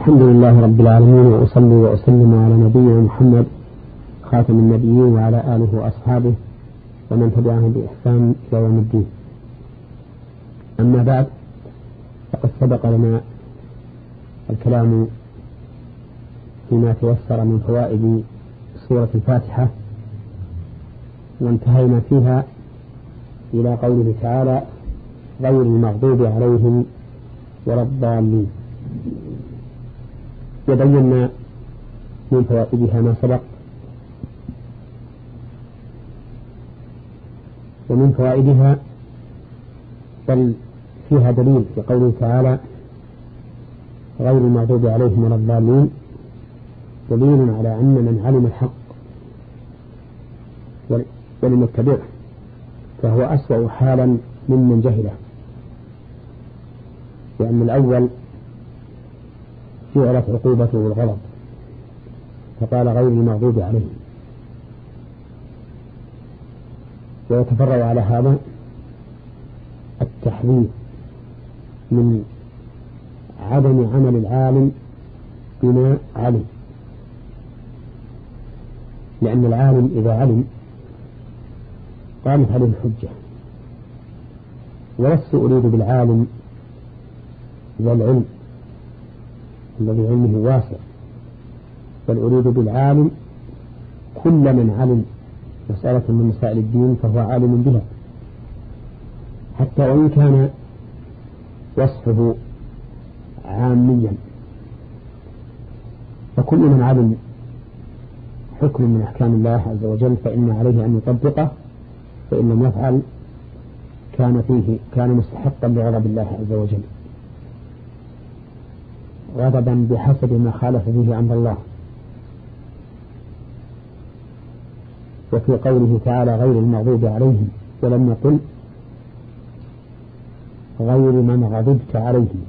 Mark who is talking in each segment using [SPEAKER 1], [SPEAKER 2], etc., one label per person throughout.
[SPEAKER 1] الحمد لله رب العالمين وأصلي وأسلم على نبينا محمد خاتم النبيين وعلى آله وأصحابه ومن تبعهم بإحسان إلى يوم الدين. أما بعد فقد سبق لنا الكلام فيما تيسر من فوائد سورة الفاتحة وانتهينا فيها إلى قوله تعالى غير المغضوب عليهم ولا الضالين. وبينا من فوائدها ما سبق. ومن فوائدها بل فيها دليل في قوله تعالى غير المغضوب عليهم ولا الضالين. دليل على أن من علم الحق ولم يتبعه فهو أسوأ حالا ممن جهله. لأن الأول جعلت عقوبته بالغضب فقال غير المغضوب عليهم ويتفرع على هذا التحذير من عدم عمل العالم بما علم. لأن العالم إذا علم قامت عليه الحجة ولست أريد بالعالم ذا العلم. الذي علمه واسع. بل أريد بالعالم كل من علم مسألة من مسائل الدين فهو عالم بها. حتى وإن كان وصفه عاميا. فكل من علم حكم من أحكام الله عز وجل فإن عليه أن يطبقه فإن لم يفعل كان فيه كان مستحقا لغضب الله عز وجل. غضبا بحسب ما خالف به أمر الله. وفي قوله تعالى غير المغضوب عليهم ولم يقل غير من غضبت عليهم.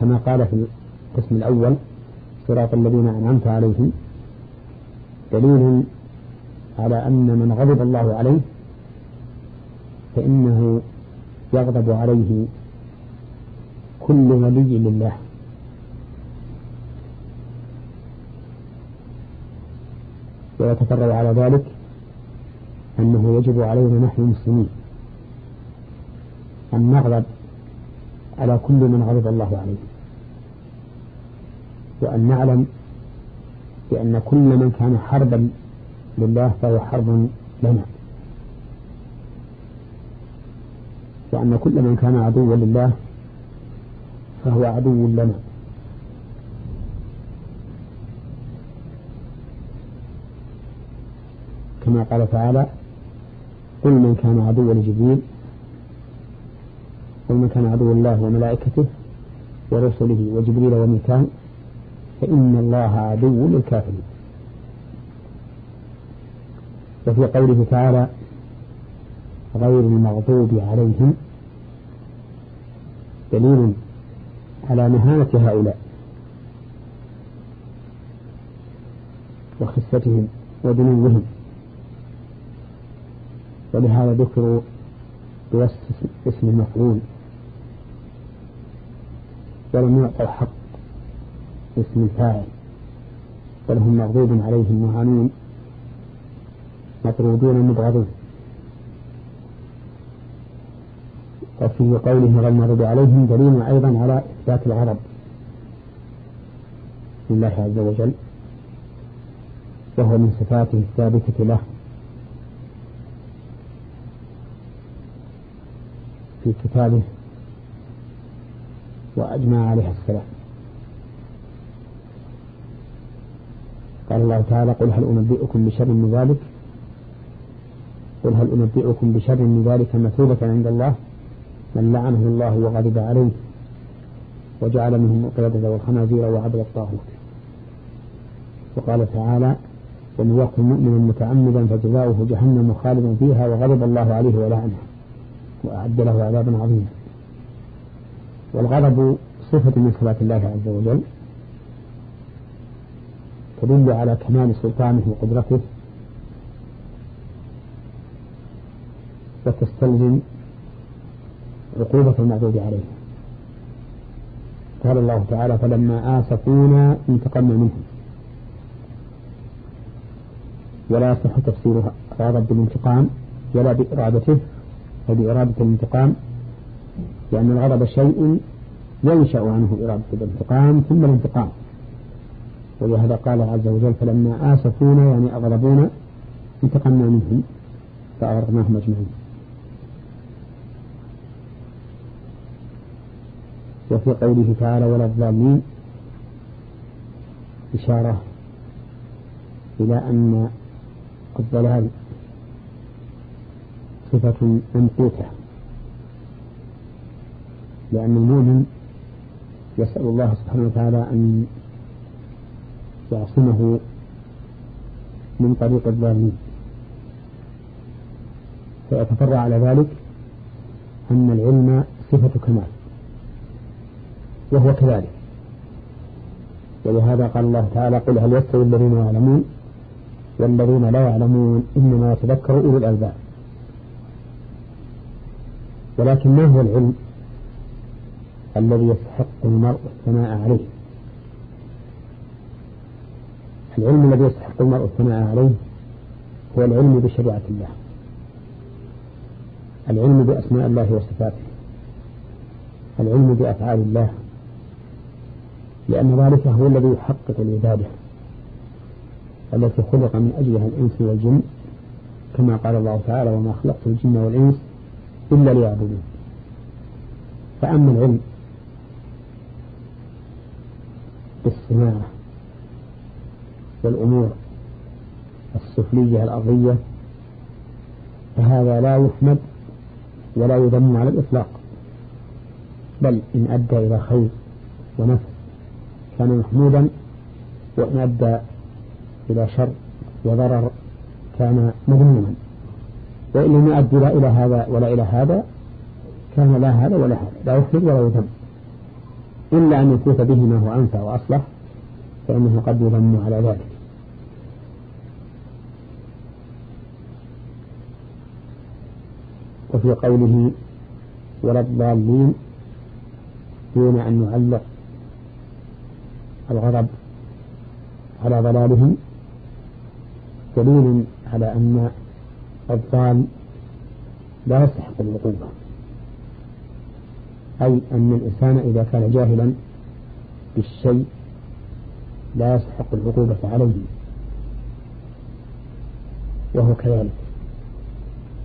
[SPEAKER 1] كما قال في القسم الأول صراط الذين أنعمت عليهم دليل على أن من غضب الله عليه فإنه يغضب عليه كل ولي لله. ويتفرع على ذلك أنه يجب علينا نحن المسلمين أن نغضب على كل من غضب الله عليه وأن نعلم بأن كل من كان حربا لله فهو حرب لنا وأن كل من كان عدوا لله فهو عدو لنا كما قال تعالى قل من كان عدوا لجبريل قل من كان عدوا الله وملائكته ورسله وجبريل وميكال فإن الله عدو للكافرين. وفي قوله تعالى غير المغضوب عليهم دليل على مهانة هؤلاء وخستهم ودنوهم. ولهذا ذكروا بوصف اسم المفعول. ولم يعطوا حق اسم الفاعل. ولهم مغضوب عليهم مهانون مطرودون مبغضون. وفي قوله غير المغضوب عليهم دليل أيضا على إثبات الغضب. لله عز وجل. وهو من صفاته الثابتة له. في كتابه وأجمع عليه السلام. قال الله تعالى قل هل أنبئكم بشر من ذلك؟ قل هل أنبئكم بشر من ذلك مثوبة عند الله؟ من لعنه الله وغضب عليه وجعل منهم القردة والخنازير وعبد الطاغوت. وقال تعالى ومن يقتل مؤمنا متعمدا فجزاؤه جهنم خالدا فيها وغضب الله عليه ولعنه. وأعد له عذابا عظيما. والغضب صفة من صفات الله عز وجل. تدل على كمال سلطانه وقدرته. وتستلزم عقوبة المغضوب عليه. قال الله تعالى فلما آسفونا انتقمنا منهم. ولا يصح تفسيرها غضب بالانتقام ولا بإرادته. وبإرادة الانتقام لأن الغضب شيء ينشأ عنه إرادة الانتقام ثم الانتقام. ولهذا قال عز وجل فلما آسفونا يعني أغضبونا انتقمنا منهم فأغرقناهم أجمعين. وفي قوله تعالى ولا الظالمين إشارة إلى أن الضلال صفة ممقوتة لأن المؤمن يسأل الله سبحانه وتعالى أن يعصمه من طريق الظالمين. فيتفرع على ذلك أن العلم صفة كمال وهو كذلك. ولهذا قال الله تعالى قل هل يستوي الذين يعلمون والذين لا يعلمون إنما يتذكر أولو الألباب. ولكن ما هو العلم الذي يستحق المرء الثناء عليه؟ العلم الذي يستحق المرء الثناء عليه هو العلم بشريعة الله العلم بأسماء الله وصفاته العلم بأفعال الله لأن ذلك هو الذي يحقق العبادة التي خلق من أجلها الإنس والجن كما قال الله تعالى وما خلقت الجن والإنس إلا ليعبدون فأما العلم بالصناعة والأمور السفلية الأرضية فهذا لا يحمد ولا يذم على الإطلاق. بل إن أدى إلى خير ونفع كان محمودا وإن أدى إلى شر وضرر كان مذموما. وإن لم يؤدي لا إلى هذا ولا إلى هذا كان لا هذا ولا هذا لا يحمد ولا يذم إلا أن يفوت به ما هو أنفع وأصلح فإنه قد يذم على ذلك. وفي قوله ولا الضالين دون أن نعلق الغضب على ضلالهم دليل على أن الضال لا يستحق العقوبة أي أن الإنسان إذا كان جاهلا بالشيء لا يستحق العقوبة عليه. وهو كذلك.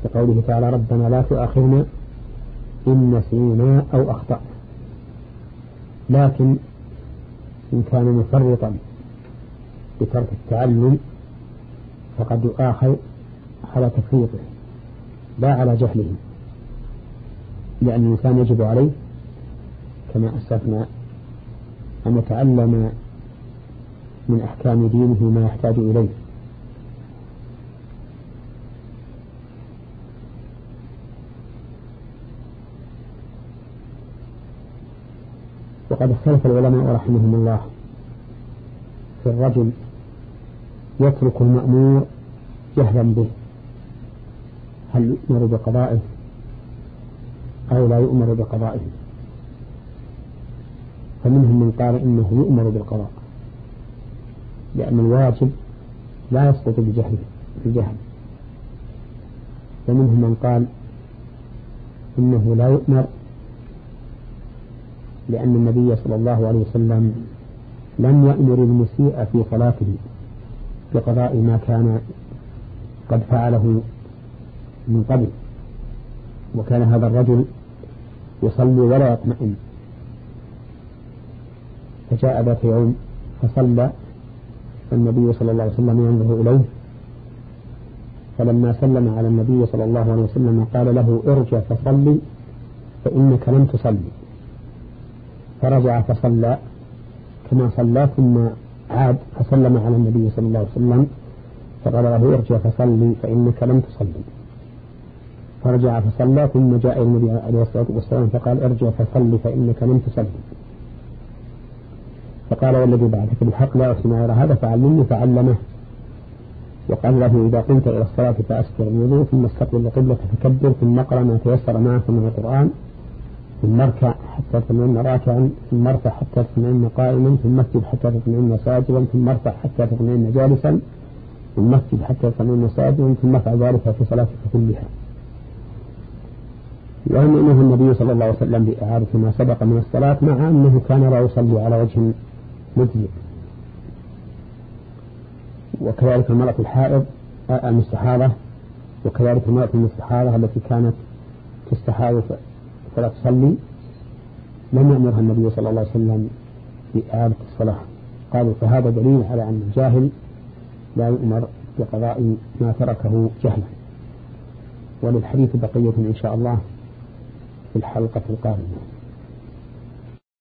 [SPEAKER 1] كقوله تعالى ربنا لا تؤاخذنا إن نسينا أو أخطأنا. لكن إن كان مفرطا بترك التعلم فقد يؤاخذ على تفريطه لا على جهله لأن الإنسان يجب عليه كما أسلفنا أن يتعلم من أحكام دينه ما يحتاج إليه. وقد اختلف العلماء رحمهم الله في الرجل يترك المأمور جهلا به. هل يؤمر بقضائه أو لا يؤمر بقضائه؟ فمنهم من قال إنه يؤمر بالقضاء لأن الواجب لا يسقط بجهل بجهل. ومنهم من قال إنه لا يؤمر لأن النبي صلى الله عليه وسلم لم يأمر المسيء في صلاته بقضاء ما كان قد فعله من قبل وكان هذا الرجل يصلي ولا يطمئن. فجاء ذات يوم فصلى فالنبي صلى الله عليه وسلم ينظر إليه فلما سلم على النبي صلى الله عليه وسلم قال له ارجع فصلي فإنك لم تصلي. فرجع فصلى كما صلى ثم عاد فسلم على النبي صلى الله عليه وسلم فقال له ارجع فصلي فإنك لم تصلي. فرجع فصلى ثم جاء النبي عليه الصلاة والسلام فقال ارجع فصلي فإنك لم تصلي. فقال والذي بعدك بالحق لا أحسن غير هذا فعلمني فعلمه. وقال له إذا قمت إلى الصلاة فأسكر الوضوء ثم استقبل القبلة فكبر ثم اقرأ ما تيسر معك من القرآن ثم اركع حتى تطمئن راكعا ثم ارفع حتى تطمئن قائما ثم اسجد حتى تطمئن ساجدا ثم ارفع حتى تطمئن جالسا ثم اسجد حتى تطمئن ساجدا ثم افعل ذلك في صلاتك كلها. ولم يأمره النبي صلى الله عليه وسلم بإعادة ما سبق من الصلاة مع أنه كان لا يصلي على وجه مجزئ. وكذلك المرأة الحائض المستحاضة وكذلك المرأة المستحاضة التي كانت تستحاض فلا تصلي لم يأمرها النبي صلى الله عليه وسلم بإعادة الصلاة. قالوا فهذا دليل على أن الجاهل لا يؤمر بقضاء ما تركه جهلا. وللحديث بقية إن شاء الله. في الحلقة القادمة.